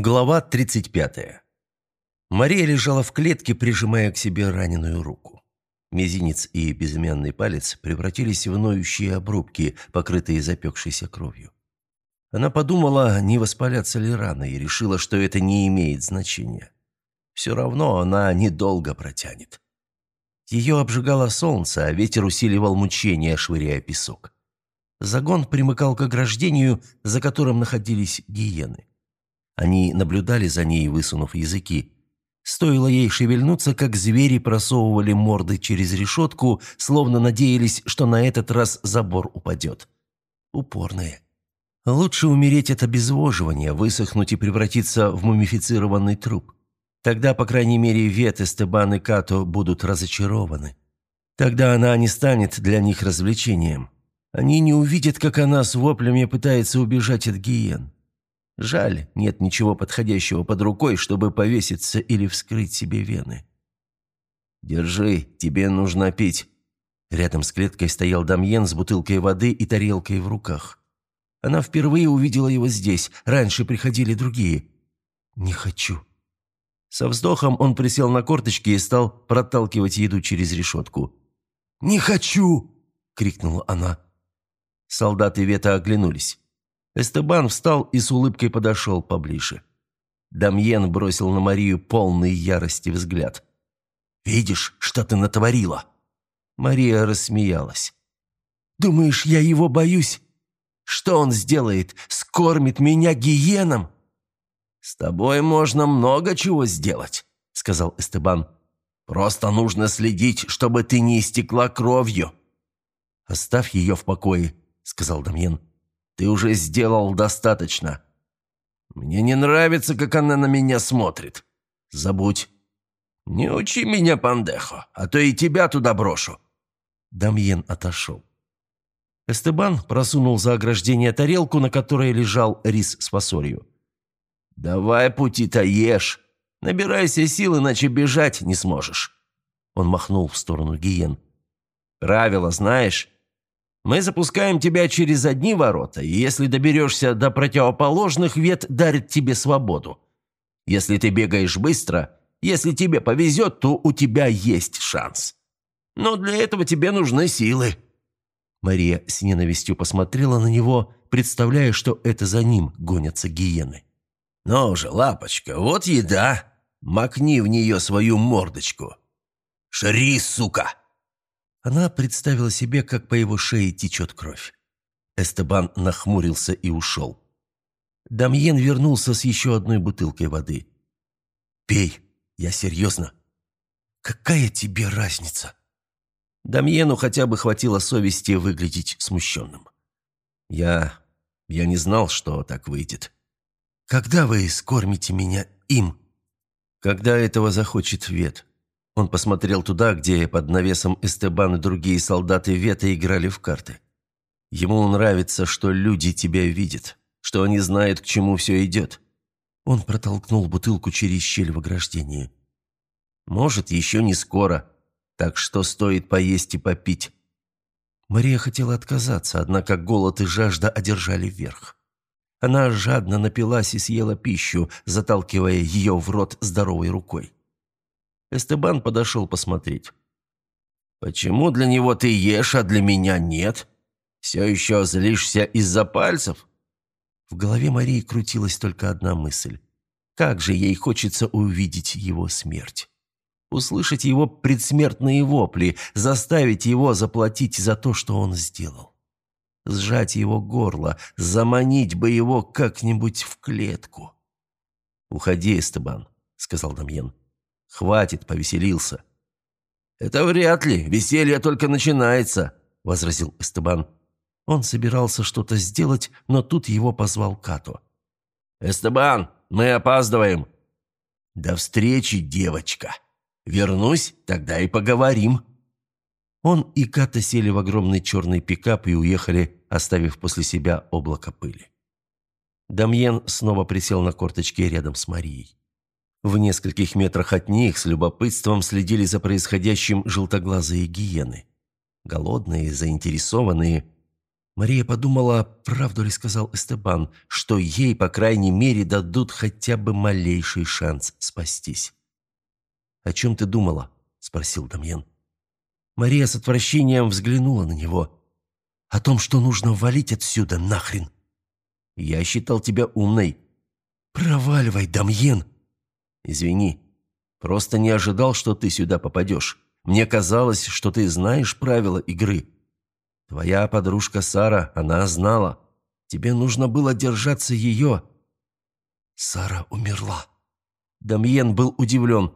Глава 35. Мария лежала в клетке, прижимая к себе раненую руку. Мизинец и безымянный палец превратились в ноющие обрубки, покрытые запекшейся кровью. Она подумала, не воспалятся ли раны, и решила, что это не имеет значения. Все равно она недолго протянет. Ее обжигало солнце, а ветер усиливал мучения, швыряя песок. Загон примыкал к ограждению, за которым находились гиены. Они наблюдали за ней, высунув языки. Стоило ей шевельнуться, как звери просовывали морды через решетку, словно надеялись, что на этот раз забор упадет. Упорные. Лучше умереть от обезвоживания, высохнуть и превратиться в мумифицированный труп. Тогда, по крайней мере, Вет, Эстебан и Като будут разочарованы. Тогда она не станет для них развлечением. Они не увидят, как она с воплями пытается убежать от гиен. Жаль, нет ничего подходящего под рукой, чтобы повеситься или вскрыть себе вены. «Держи, тебе нужно пить». Рядом с клеткой стоял Дамьен с бутылкой воды и тарелкой в руках. Она впервые увидела его здесь, раньше приходили другие. «Не хочу». Со вздохом он присел на корточки и стал проталкивать еду через решетку. «Не хочу!» — крикнула она. Солдаты Вета оглянулись. Эстебан встал и с улыбкой подошел поближе. Дамьен бросил на Марию полный ярости взгляд. «Видишь, что ты натворила?» Мария рассмеялась. «Думаешь, я его боюсь? Что он сделает? Скормит меня гиеном?» «С тобой можно много чего сделать», — сказал Эстебан. «Просто нужно следить, чтобы ты не истекла кровью». «Оставь ее в покое», — сказал Дамьен. Ты уже сделал достаточно. Мне не нравится, как она на меня смотрит. Забудь. Не учи меня, пандехо, а то и тебя туда брошу». Дамьен отошел. Эстебан просунул за ограждение тарелку, на которой лежал рис с фасолью. «Давай пути-то ешь. Набирайся сил, иначе бежать не сможешь». Он махнул в сторону гиен. «Правило знаешь? Мы запускаем тебя через одни ворота, и если доберешься до противоположных, вет дарит тебе свободу. Если ты бегаешь быстро, если тебе повезет, то у тебя есть шанс. Но для этого тебе нужны силы». Мария с ненавистью посмотрела на него, представляя, что это за ним гонятся гиены. «Ну же, лапочка, вот еда. Макни в нее свою мордочку. Шри, сука!» Она представила себе, как по его шее течет кровь. Эстебан нахмурился и ушел. Дамьен вернулся с еще одной бутылкой воды. «Пей, я серьезно. Какая тебе разница?» Дамьену хотя бы хватило совести выглядеть смущенным. «Я... я не знал, что так выйдет». «Когда вы скормите меня им?» «Когда этого захочет Вет. Он посмотрел туда, где под навесом Эстебан и другие солдаты Вета играли в карты. Ему нравится, что люди тебя видят, что они знают, к чему все идет. Он протолкнул бутылку через щель в ограждении. «Может, еще не скоро, так что стоит поесть и попить». Мария хотела отказаться, однако голод и жажда одержали вверх. Она жадно напилась и съела пищу, заталкивая ее в рот здоровой рукой. Эстебан подошел посмотреть. «Почему для него ты ешь, а для меня нет? Все еще злишься из-за пальцев?» В голове Марии крутилась только одна мысль. Как же ей хочется увидеть его смерть. Услышать его предсмертные вопли, заставить его заплатить за то, что он сделал. Сжать его горло, заманить бы его как-нибудь в клетку. «Уходи, Эстебан», — сказал Дамьен. Хватит, повеселился». «Это вряд ли. Веселье только начинается», — возразил Эстебан. Он собирался что-то сделать, но тут его позвал Като. «Эстебан, мы опаздываем». «До встречи, девочка. Вернусь, тогда и поговорим». Он и Ката сели в огромный черный пикап и уехали, оставив после себя облако пыли. Дамьен снова присел на корточки рядом с Марией. В нескольких метрах от них с любопытством следили за происходящим желтоглазые гиены. Голодные, заинтересованные. Мария подумала, правду ли сказал Эстебан, что ей, по крайней мере, дадут хотя бы малейший шанс спастись. «О чем ты думала?» – спросил Дамьен. Мария с отвращением взглянула на него. «О том, что нужно валить отсюда нахрен!» «Я считал тебя умной». «Проваливай, Дамьен!» «Извини, просто не ожидал, что ты сюда попадешь. Мне казалось, что ты знаешь правила игры». Твоя подружка Сара, она знала. Тебе нужно было держаться ее». «Сара умерла». Дамьен был удивлен.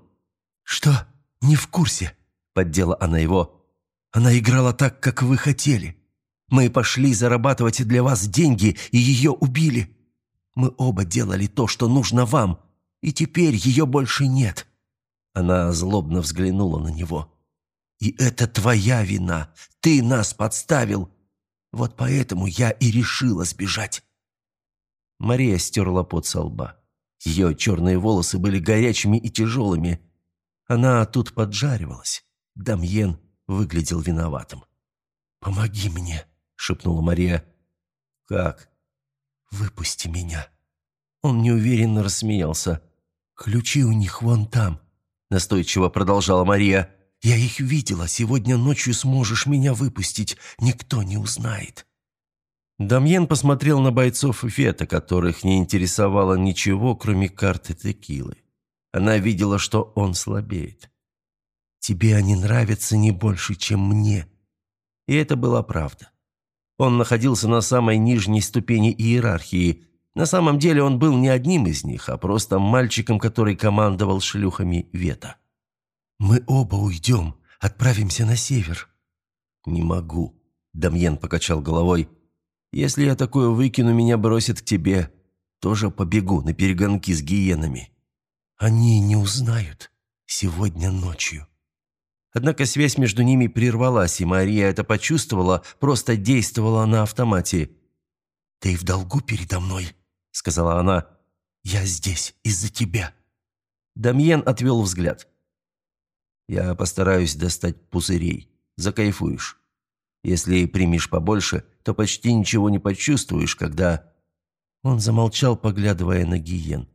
«Что? Не в курсе?» – поддела она его. «Она играла так, как вы хотели. Мы пошли зарабатывать для вас деньги, и ее убили. Мы оба делали то, что нужно вам, и теперь ее больше нет». Она злобно взглянула на него. И это твоя вина. Ты нас подставил. Вот поэтому я и решила сбежать». Мария стерла пот со лба. Ее черные волосы были горячими и тяжелыми. Она тут поджаривалась. Дамьен выглядел виноватым. «Помоги мне», — шепнула Мария. «Как?» «Выпусти меня». Он неуверенно рассмеялся. «Ключи у них вон там», — настойчиво продолжала Мария. Я их видела. Сегодня ночью сможешь меня выпустить. Никто не узнает». Дамьен посмотрел на бойцов Фета, которых не интересовало ничего, кроме карты текилы. Она видела, что он слабеет. «Тебе они нравятся не больше, чем мне». И это была правда. Он находился на самой нижней ступени иерархии. На самом деле он был не одним из них, а просто мальчиком, который командовал шлюхами Вета. «Мы оба уйдем, отправимся на север». «Не могу», — Дамьен покачал головой. «Если я такое выкину, меня бросят к тебе. Тоже побегу на перегонки с гиенами». «Они не узнают. Сегодня ночью». Однако связь между ними прервалась, и Мария это почувствовала, просто действовала на автомате. «Ты в долгу передо мной», — сказала она. «Я здесь из-за тебя». Дамьен отвел взгляд. Я постараюсь достать пузырей. Закайфуешь. Если примешь побольше, то почти ничего не почувствуешь, когда...» Он замолчал, поглядывая на гиен.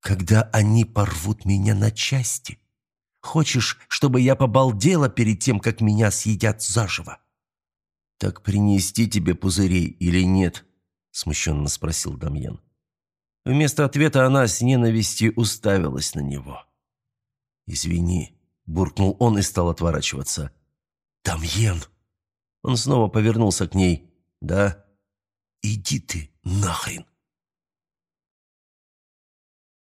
«Когда они порвут меня на части? Хочешь, чтобы я побалдела перед тем, как меня съедят заживо?» «Так принести тебе пузырей или нет?» – смущенно спросил Дамьен. Вместо ответа она с ненавистью уставилась на него. «Извини», Буркнул он и стал отворачиваться. «Тамьен!» Он снова повернулся к ней. «Да?» «Иди ты нахрен!»